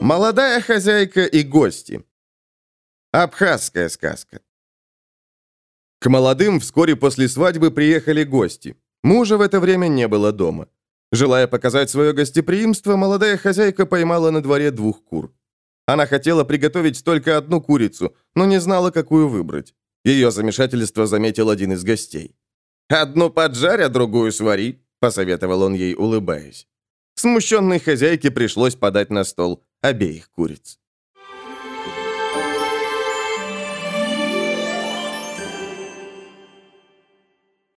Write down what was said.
Молодая хозяйка и гости. Абхазская сказка. К молодым вскоре после свадьбы приехали гости. Мужа в это время не было дома. Желая показать свое гостеприимство, молодая хозяйка поймала на дворе двух кур. Она хотела приготовить только одну курицу, но не знала, какую выбрать. Ее замешательство заметил один из гостей. «Одну поджарь, а другую свари», — посоветовал он ей, улыбаясь. Смущенной хозяйке пришлось подать на стол обеих куриц.